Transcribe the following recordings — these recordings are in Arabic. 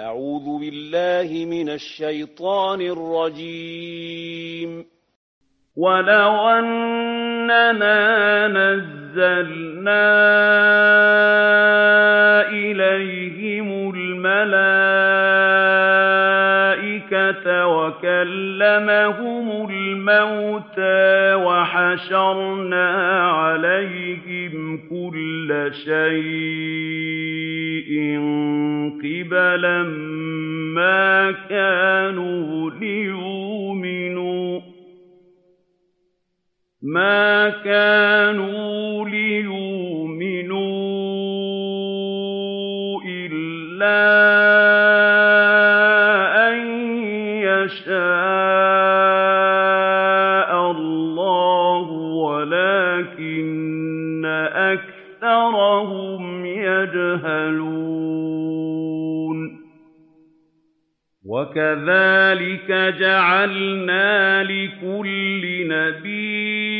أعوذ بالله من الشيطان الرجيم. ولو أننا نزلنا إليهم الملائكة وكلمهم الموتى وحشرنا عليهم كل شيء. قبلا ما كانوا ليؤمنوا ما كانوا ليؤمنوا إلا وكذلك جعلنا لكل نبي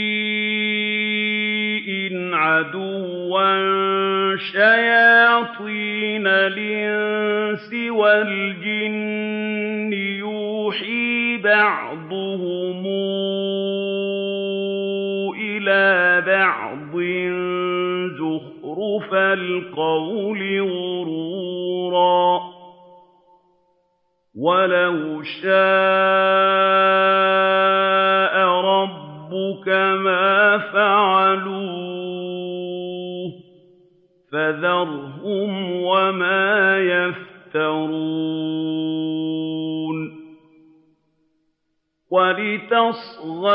عدوا شياطين الإنس والجن يوحي بعضهم إلى بعض زخرف القول ولو شاء ربك ما فعلوه فذرهم وما يفترون ولتصغى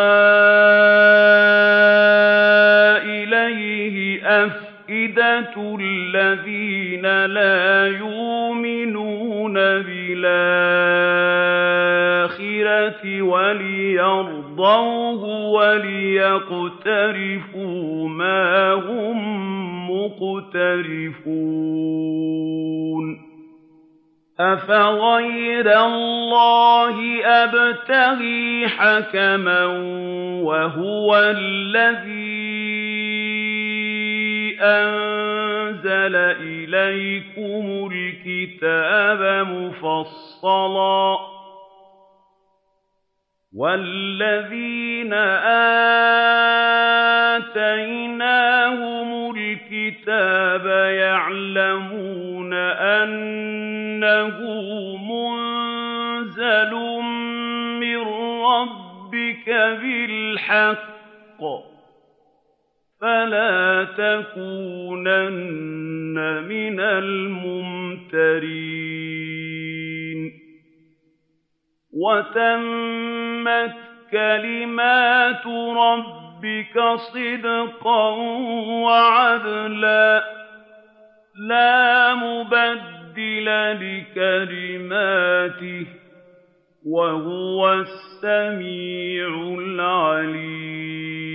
إليه أفئدة الذين لا يؤمنون بالآخرة وليرضوه وليقترفوا ما هم مقترفون أفغير الله أبتغي حكما وهو الذي أنزل إليكم الكتاب مفصلا والذين آتيناهم الكتاب يعلمون أنه منزل من ربك بالحق فلا تكونن من الممترين. وتمت كلمات ربك صدقا وعدلا. لا مبدل لكلماته وهو السميع العليم.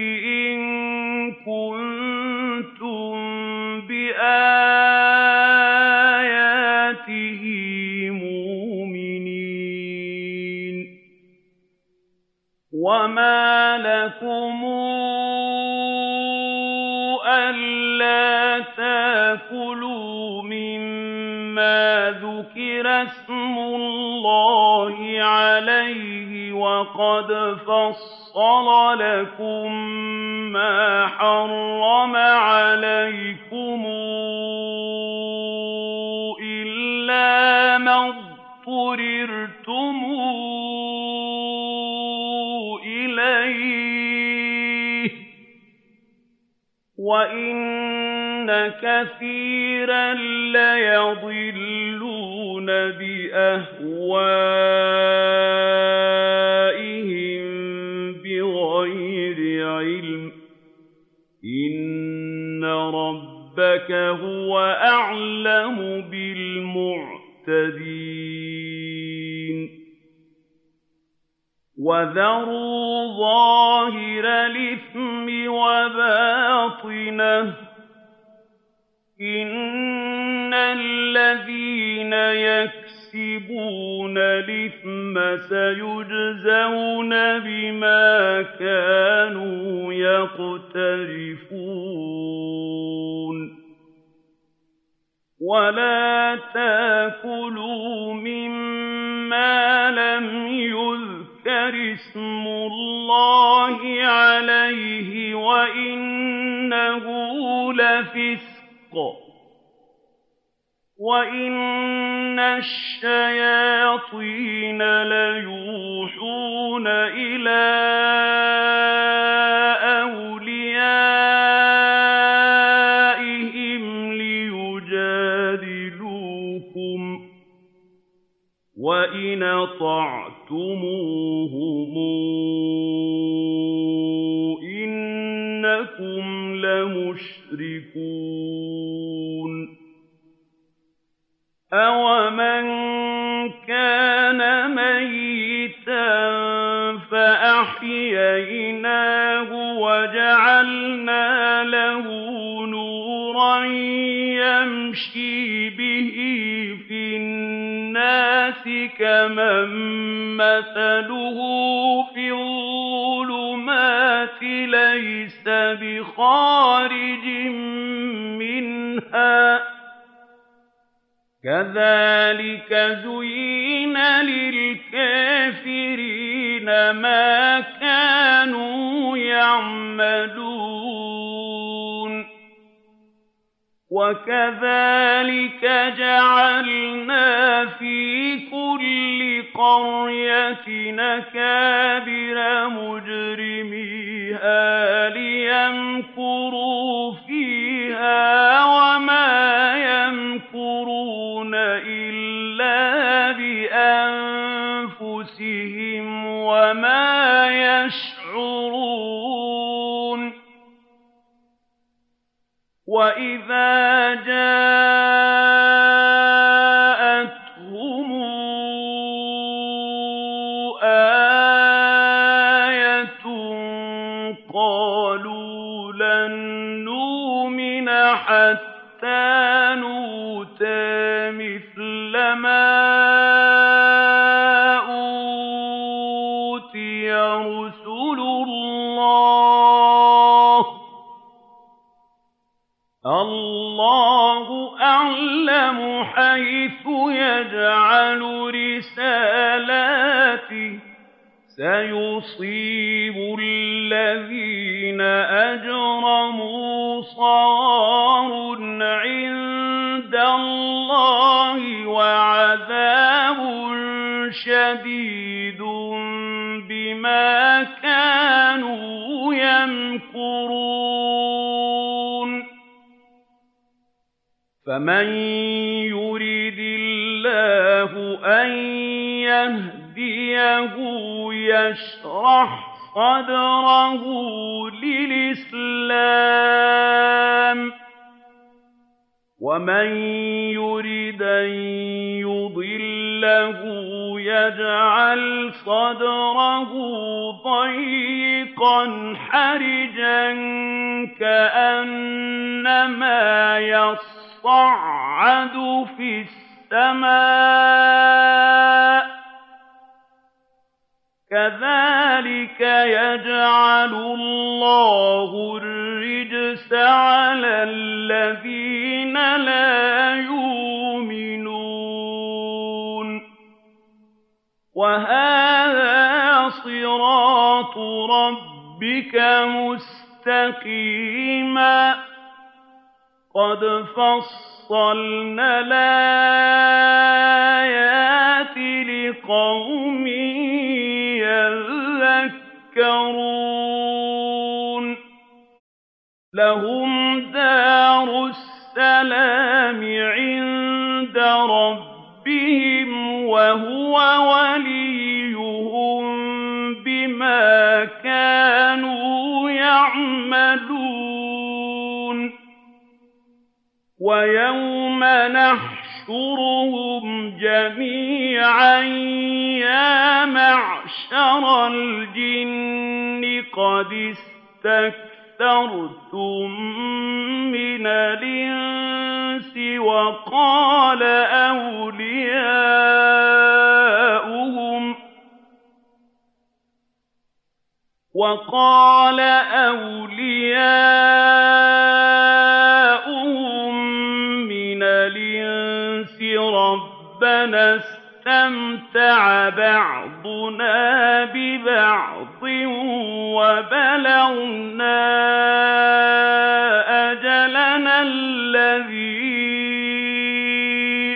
قَدْ فَصَّلَ لَكُم مَّا حَرَّمَ عَلَيْكُمْ إِلَّا مَا اضْطُرِرْتُمْ إِلَيْهِ ۗ وَإِنَّ كَثِيرًا لَّيَضِلُّونَ بِأَهْوَائِهِمْ رَبَّكَ هُوَ أَعْلَمُ بِالْمُعْتَدِينَ وَذَرُوا ظَاهِرَ الْإِثْمِ وَبَاطِنَهُ ۚ إِنَّ الَّذِينَ يَكْسِبُونَ الْإِثْمَ سَيُجْزَوْنَ بِمَا كَانُوا يَقْتَرِفُونَ. وَلَا تَأْكُلُوا مِمَّا لَمْ يُذْكَرِ اسْمُ اللَّهِ عَلَيْهِ وَإِنَّهُ لَفِسْقٌ ۗ. وَإِنَّ الشَّيَاطِينَ لَيُوحُونَ إِلَىٰ كَمَن مَّثَلُهُ فِي الظُّلُمَاتِ لَيْسَ بِخَارِجٍ مِّنْهَا ۚ. كَذَٰلِكَ زُيِّنَ لِلْكَافِرِينَ مَا كَانُوا يَعْمَلُونَ. وَكَذَٰلِكَ جَعَلْنَا فِي قَرْيَةٍ أَكَابِرَ مُجْرِمِيهَا لِيَمْكُرُوا شَدِيدٌ بِمَا كَانُوا يَمْكُرُونَ. فَمَن يُرِدِ اللَّهُ أَن يَهْدِيَهُ يَشْرَحْ صَدْرَهُ لِلْإِسْلَامِ ۖ. وَمَن يُرِدْ أَن يُضِلَّهُ يَجْعَلْ صَدْرَهُ ضَيِّقًا حَرَجًا كَأَنَّمَا يَصَّعَّدُ فِي السَّمَاءِ ۚ كَذَٰلِكَ يَجْعَلُ اللَّهُ الرِّجْسَ عَلَى الَّذِينَ لَا يُؤْمِنُونَ وَهَٰذَا صِرَاطُ رَبِّكَ مُسْتَقِيمًا ۗ قَدْ فَصَّلْنَا الْآيَاتِ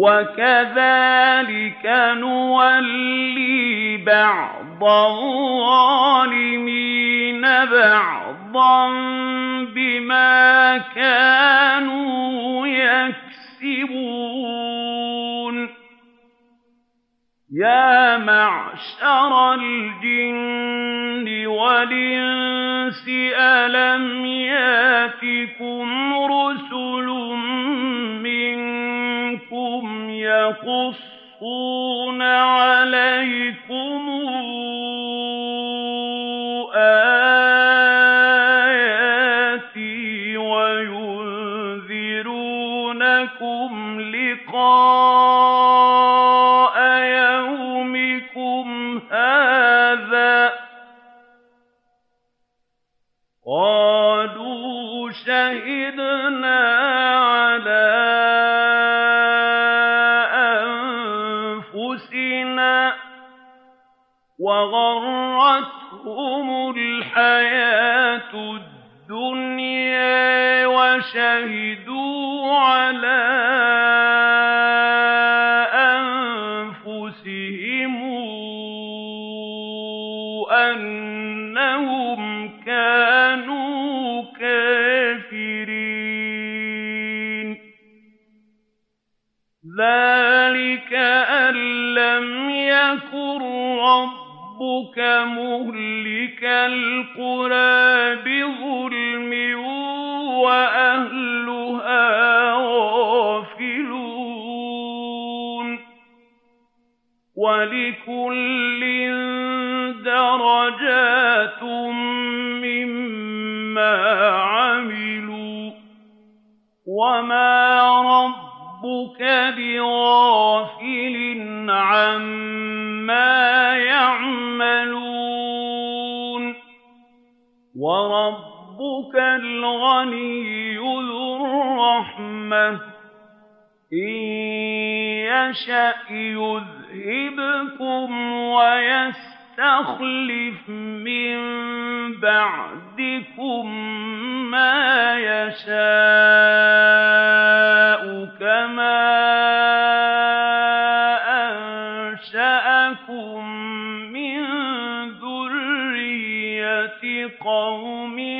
وَكَذَٰلِكَ نُوَلِّي بَعْضَ الظَّالِمِينَ بَعْضًا بِمَا كَانُوا يَكْسِبُونَ. يَا مَعْشَرَ الْجِنِّ وَالْإِنسِ أَلَمْ يَأْتِكُمْ رُسُلٌ يَقُصُّونَ عَلَيْكُمْ آيَاتِي وَيُنذِرُونَكُمْ لِقَاءَ الْحَيَاةُ الدُّنْيَا وَشَهِدُوا رَبُّكَ بِغَافِلٍ عَمَّا يَعْمَلُونَ وَرَبُّكَ الْغَنِيُّ ذُو الرَّحْمَةِ ۚ إِن يَشَأْ يُذْهِبْكُمْ وَيَسْتَخْلِفْ مِن بَعْدِكُم مَّا يَشَاءُ كَمَا أَنشَأَكُم مِّن ذُرِّيَّةِ قَوْمٍ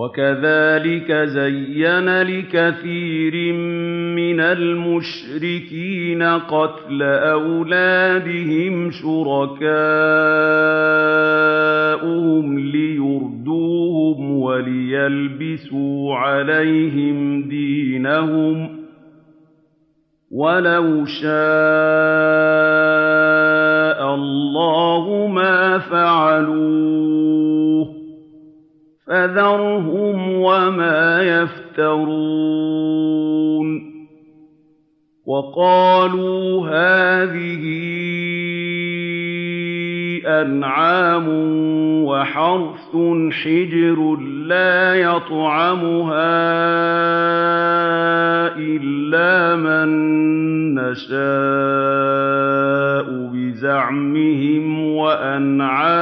وَكَذَٰلِكَ زَيَّنَ لِكَثِيرٍ مِّنَ الْمُشْرِكِينَ قَتْلَ أَوْلَادِهِمْ شُرَكَاؤُهُمْ لِيُرْدُوهُمْ وَلِيَلْبِسُوا عَلَيْهِمْ دِينَهُمْ ۖ وَلَوْ شَاءَ اللَّهُ مَا فَعَلُوهُ ۖ فَذَرْهُمْ وَمَا يَفْتَرُونَ. وَقَالُوا هَٰذِهِ أَنْعَامٌ وَحَرْثٌ حِجْرٌ لَّا يَطْعَمُهَا إِلَّا مَن نَّشَاءُ بِزَعْمِهِمْ وَأَنْعَامٌ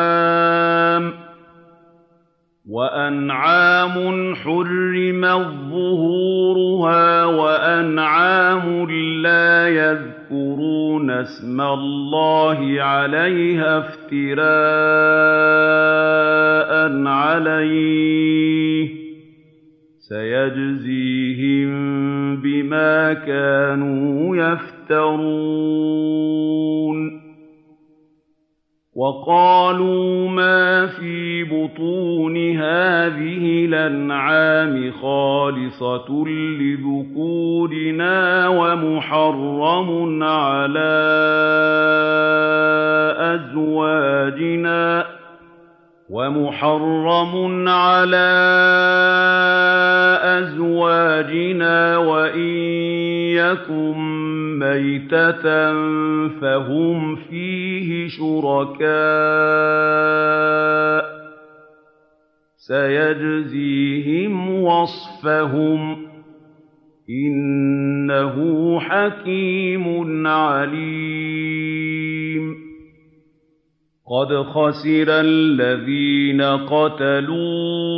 حُرِّمَت ظُّهُورُهَا وَأَنْعَامٌ لَّا يَذْكُرُونَ اسْمَ اللَّهِ عَلَيْهَا افْتِرَاءً عَلَيْهِ ۚ. سَيَجْزِيهِم بِمَا كَانُوا يَفْتَرُونَ. وَقَالُوا مَا فِي بُطُونِ هَٰذِهِ الْأَنْعَامِ خَالِصَةٌ لِّذُكُورِنَا وَمُحَرَّمٌ عَلَىٰ أَزْوَاجِنَا وَإِن يَكُن مَّيْتَةً فَهُمْ فِيهِ شُرَكَاءُ ۚ سَيَجْزِيهِمْ وَصْفَهُمْ ۚ إِنَّهُ حَكِيمٌ عَلِيمٌ قَدْ خَسِرَ الَّذِينَ قَتَلُوا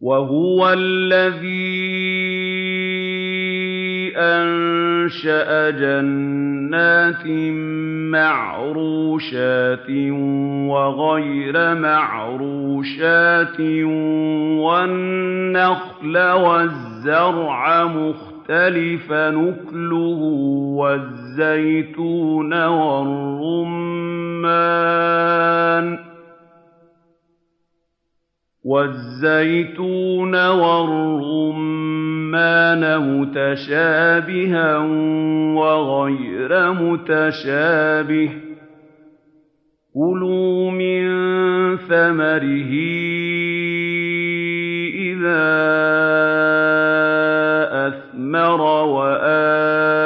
وَهُوَ الَّذِي أَنشَأَ جَنَّاتٍ مَّعْرُوشَاتٍ وَغَيْرَ مَعْرُوشَاتٍ وَالنَّخْلَ وَالزَّرْعَ مُخْتَلِفًا أُكُلُهُ وَالزَّيْتُونَ وَالرُّمَّانَ مُتَشَابِهًا وَغَيْرَ مُتَشَابِهٍ ۚ كُلُوا مِن ثَمَرِهِ إِذَا أَثْمَرَ وَآتُوا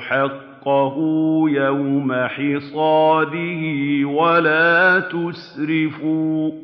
حَقَّهُ يَوْمَ حِصَادِهِ وَلَا تُسْرِفُوا ۚ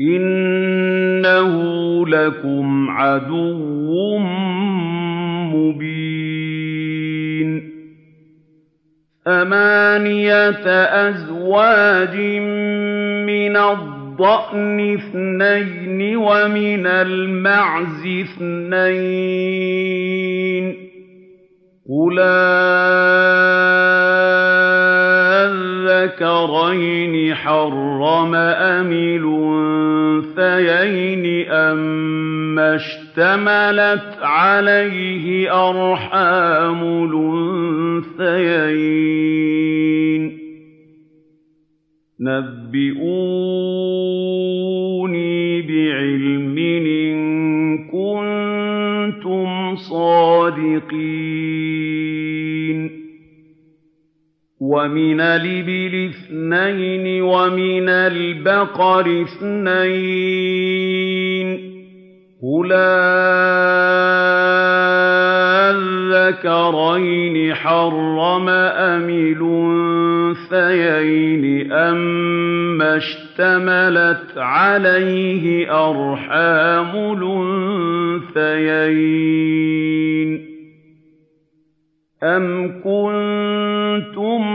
إِنَّهُ لَكُمْ عَدُوٌّ مُّبِينٌ ثَمَانِيَةَ أَزْوَاجٍ مِّنَ الضَّأْنِ اثْنَيْنِ وَمِنَ الْمَعْزِ اثْنَيْنِ ۗ قُلْ أَذَّكَرَيْنِ حَرَّمَ أَمِ الْأُنثَيَيْنِ أَمَّا اشْتَمَلَتْ عَلَيْهِ أَرْحَامُ الْأُنثَيَيْنِ ۖ. نَبِّئُونِي بِعِلْمٍ إِن كُنتُمْ صَادِقِينَ. وَمِنَ الْإِبِلِ اثْنَيْنِ وَمِنَ الْبَقَرِ اثْنَيْنِ ۗ قُلْ أَذَّكَرَيْنِ حَرَّمَ أَمِ الْأُنثَيَيْنِ أَمَّا اشْتَمَلَتْ عَلَيْهِ أَرْحَامُ الْأُنثَيَيْنِ ۖ أَمْ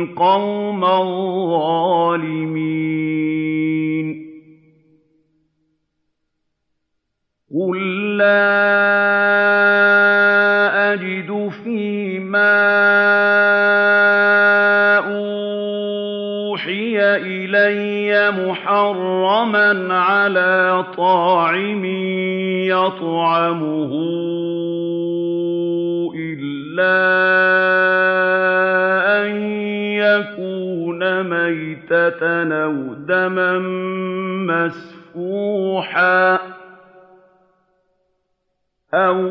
الْقَوْمَ الظَّالِمِينَ. قُل لَّا أَجِدُ فِي مَا أُوحِيَ إِلَيَّ مُحَرَّمًا عَلَىٰ طَاعِمٍ يَطْعَمُهُ مَيْتَةً أَوْ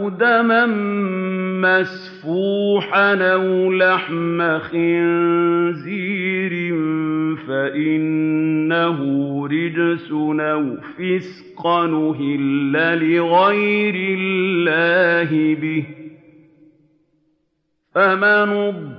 دَمًا مَّسْفُوحًا أَوْ لَحْمَ خِنزِيرٍ فَإِنَّهُ رِجْسٌ أَوْ فِسْقًا أُهِلَّ لِغَيْرِ اللَّهِ بِهِ ۚ فَمَنِ اضْطُرَّ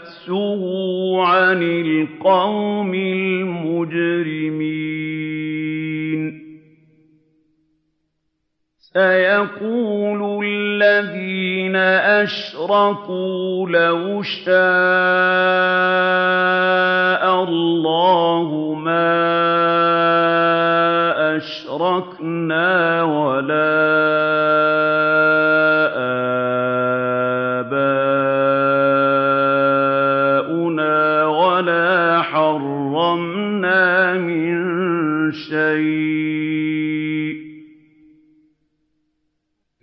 عَنِ الْقَوْمِ الْمُجْرِمِينَ. سَيَقُولُ الَّذِينَ أَشْرَكُوا لَوْ شَاءَ اللَّهُ مَا أَشْرَكْنَا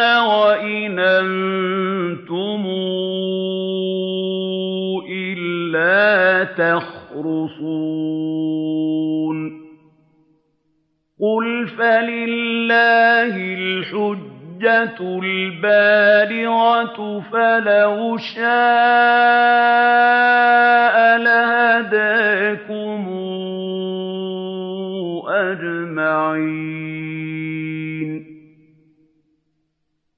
وَإِنْ أَنتُمْ إِلَّا تَخْرُصُونَ قُلْ فَلِلَّهِ الْحُجَّةُ الْبَالِغَةُ ۖ فَلَوْ شَاءَ لَهَدَاكُمْ أَجْمَعِينَ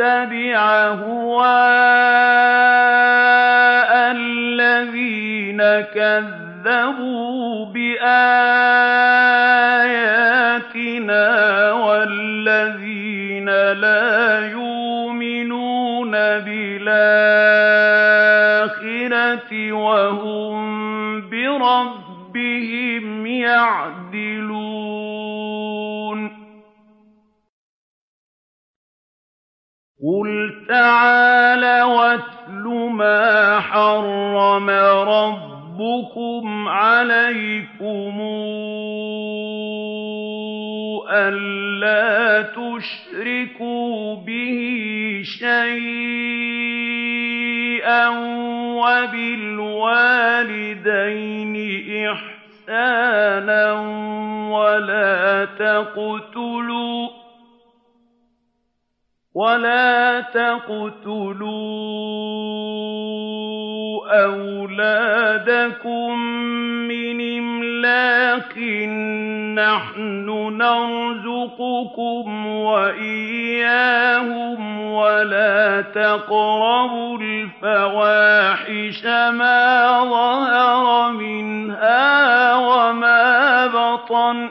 أَهْوَاءَ الَّذِينَ كَذَّبُوا بِآيَاتِنَا وَالَّذِينَ لَا يُؤْمِنُونَ بِالْآخِرَةِ وَهُم بِرَبِّهِمْ يَعْدِلُونَ. قُلْ تَعَالَوْا أَتْلُ مَا حَرَّمَ رَبُّكُمْ عَلَيْكُمْ أَلَّا تُشْرِكُوا بِهِ شَيْئًا وَبِالْوَالِدَيْنِ إِحْسَانًا وَلَا تَقْتُلُوا أَوْلَادَكُم مِّنْ إِمْلَاقٍ ۖ نَّحْنُ نَرْزُقُكُمْ وَإِيَّاهُمْ ۖ وَلَا تَقْرَبُوا الْفَوَاحِشَ مَا ظَهَرَ مِنْهَا وَمَا بَطَنَ ۖ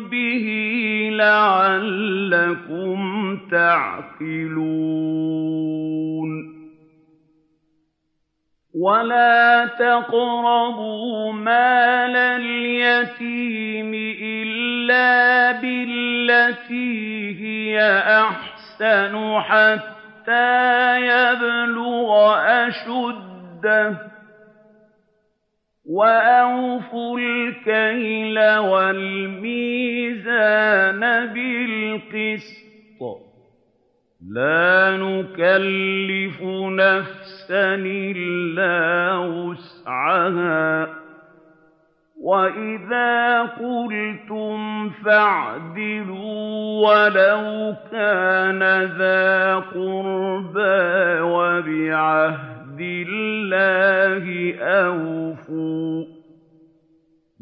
لَعَلَّكُمْ تَعْقِلُونَ وَلَا تَقْرَبُوا مَالَ الْيَتِيمِ إِلَّا بِالَّتِي هِيَ أَحْسَنُ حَتَّىٰ يَبْلُغَ أَشُدَّهُ ۖ وَأَوْفُوا الْكَيْلَ وَالْمِيزَانَ بِالْقِسْطِ ۖ لَا نُكَلِّفُ نَفْسًا إِلَّا وُسْعَهَا ۖ وَإِذَا قُلْتُمْ فَاعْدِلُوا وَلَوْ كَانَ ذَا قُرْبَىٰ ۖ وَبِعَهْدِ اللَّهِ أَوْفُوا ۚ.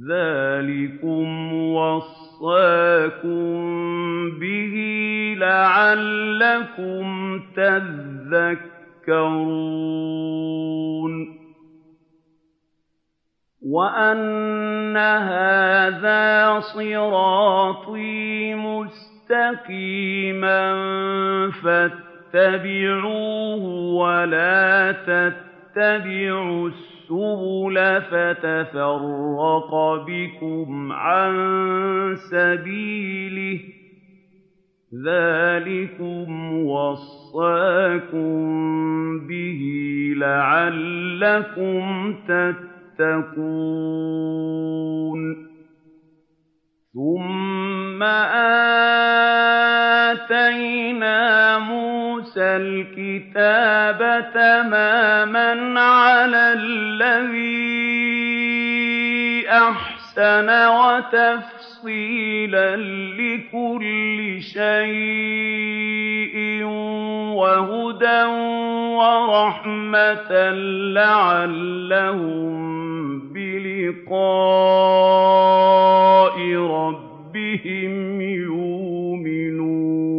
ذَٰلِكُمْ وَصَّاكُم بِهِ لَعَلَّكُمْ تَذَكَّرُونَ. وَأَنَّ هَٰذَا صِرَاطِي مُسْتَقِيمًا فَاتَّبِعُوهُ ۖ وَلَا تَتَّبِعُوا السُّبُلَ فَتَفَرَّقَ بِكُمْ عَن سَبِيلِهِ ۚ ذَٰلِكُمْ وَصَّاكُم بِهِ لَعَلَّكُمْ تَتَّقُونَ ثُمَّ آتَيْنَا مُوسَى الْكِتَابَ تَمَامًا عَلَى الَّذِي أَحْسَنَ وَتَفْصِيلًا لِّكُلِّ شَيْءٍ وَهُدًى وَرَحْمَةً لَّعَلَّهُم بِلِقَاءِ رَبِّهِمْ يُؤْمِنُونَ.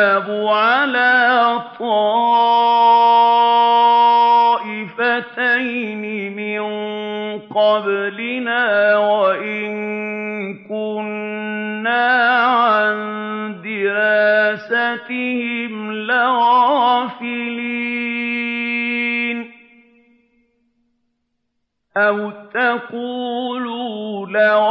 الْكِتَابُ عَلَىٰ طَائِفَتَيْنِ مِن قَبْلِنَا وَإِن كُنَّا عَن دِرَاسَتِهِمْ لَغَافِلِينَ أَوْ تَقُولُوا لَوْ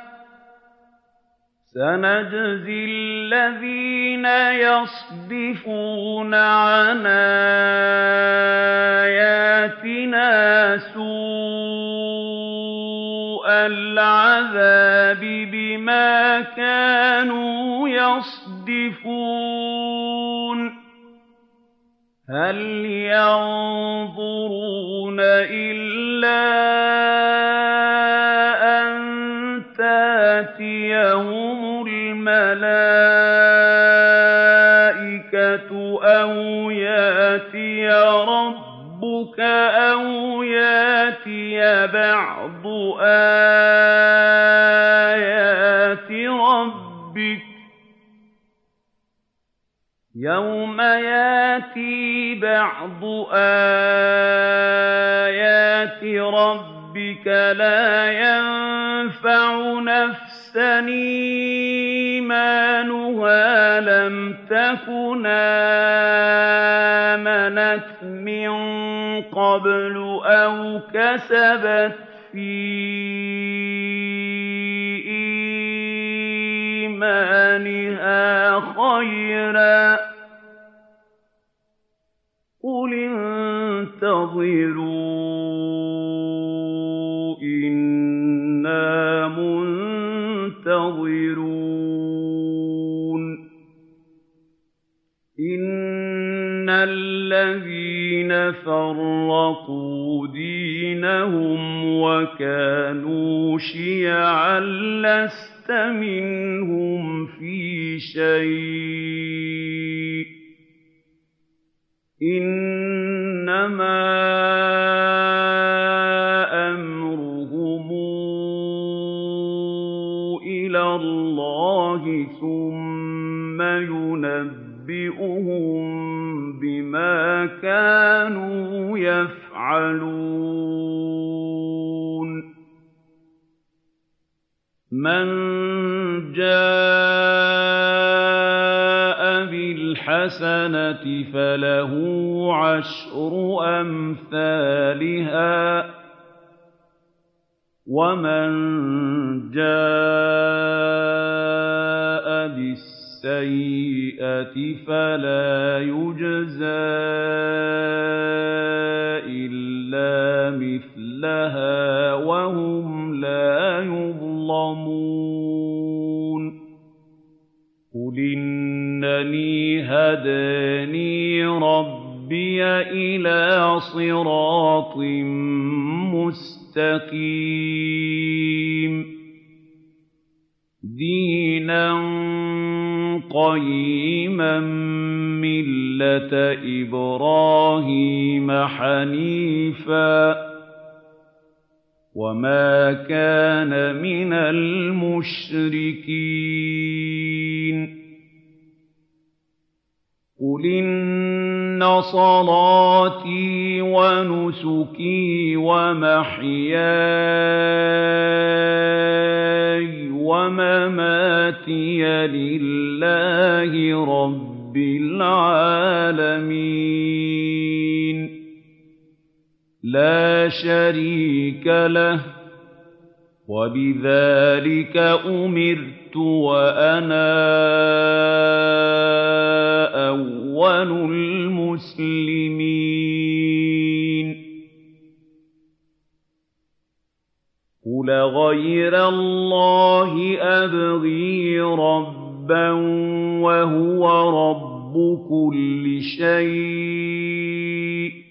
سَنَجْزِي الَّذِينَ يَصْدِفُونَ عَنْ آيَاتِنَا سُوءَ الْعَذَابِ بِمَا كَانُوا يَصْدِفُونَ. هَلْ يَنظُرُونَ إِلَّا أَن تَأْتِيَهُمُ الْمَلَائِكَةُ أَوْ يَأْتِيَ رَبُّكَ أَوْ يَأْتِيَ بَعْضُ آيَاتِ رَبِّكَ ۗ يَوْمَ يَأْتِي بَعْضُ آيَاتِ رَبِّكَ لَا يَنفَعُ نَفْسًا إِيمَانُهَا لَمْ تَكُنْ آمَنَتْ مِن قَبْلُ أَوْ كَسَبَتْ فِي إِيمَانِهَا خَيْرًا ۗ. قُلِ انتَظِرُوا فَرَّقُوا دِينَهُمْ وَكَانُوا شِيَعًا لَّسْتَ مِنْهُمْ فِي شَيْءٍ ۚ إِنَّمَا أَمْرُهُمْ إِلَى اللَّهِ ثُمَّ يُنَبِّئُهُم بِمَا كَانُوا يَفْعَلُونَ. مَن جَاءَ بِالْحَسَنَةِ فَلَهُ عَشْرُ أَمْثَالِهَا ۖ. وَمَن جَاءَ بِالسَّيِّئَةِ فَلَا يُجْزَىٰ إِلَّا مِثْلَهَا وَهُمْ لَا يُظْلَمُونَ. قُلْ إِنَّنِي هَدَانِي رَبِّي إِلَىٰ صِرَاطٍ مُّسْتَقِيمٍ. دِينًا قَيِّمًا مِّلَّةَ إِبْرَاهِيمَ حَنِيفًا ۖ وَمَا كَانَ مِنَ الْمُشْرِكِينَ. قُلْ إِنَّ صَلَاتِي وَنُسُكِي وَمَحْيَايَ وَمَمَاتِي لِلَّهِ رَبِّ الْعَالَمِينَ. لَا شَرِيكَ لَهُ ۖ وَبِذَٰلِكَ أُمِرْتُ وَأَنَا أَوَّلُ الْمُسْلِمِينَ. قُلْ أَغَيْرَ اللَّهِ أَبْغِي رَبًّا وَهُوَ رَبُّ كُلِّ شَيْءٍ ۖ.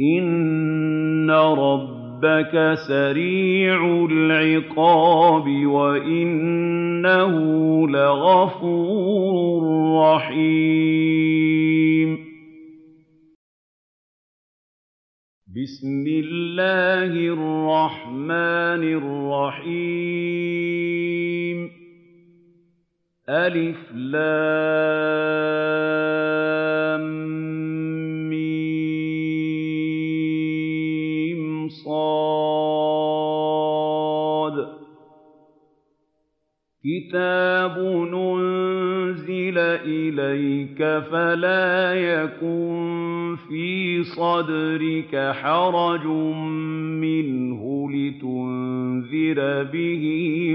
إِنَّ رَبَّكَ سَرِيعُ الْعِقَابِ وَإِنَّهُ لَغَفُورٌ رَّحِيمٌ بِسْمِ اللَّهِ الرَّحْمَٰنِ الرَّحِيمِ الم ص كِتَابٌ أُنزِلَ إِلَيْكَ فَلَا يَكُن فِي صَدْرِكَ حَرَجٌ مِّنْهُ لِتُنذِرَ بِهِ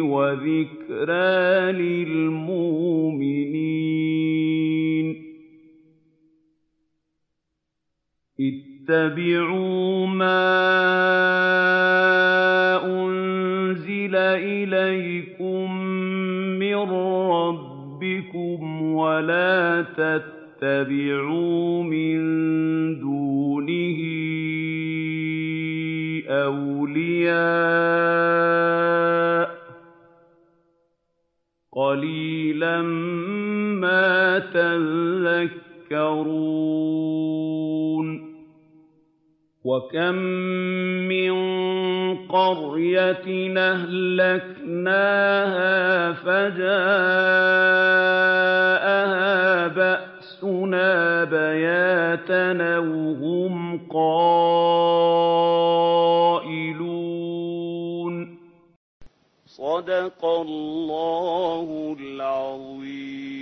وَذِكْرَىٰ لِلْمُؤْمِنِينَ اتَّبِعُوا مَا أُنزِلَ إِلَيْكُم مِّن رَّبِّكُمْ وَلَا تَتَّبِعُوا مِن دُونِهِ أَوْلِيَاءَ ۗ قَلِيلًا مَّا تَذَكَّرُونَ وَكَم مِّن قَرْيَةٍ أَهْلَكْنَاهَا فَجَاءَهَا بَأْسُنَا بَيَاتًا أَوْ هُمْ قَائِلُونَ صَدَقَ اللَّهُ الْعَظِيمُ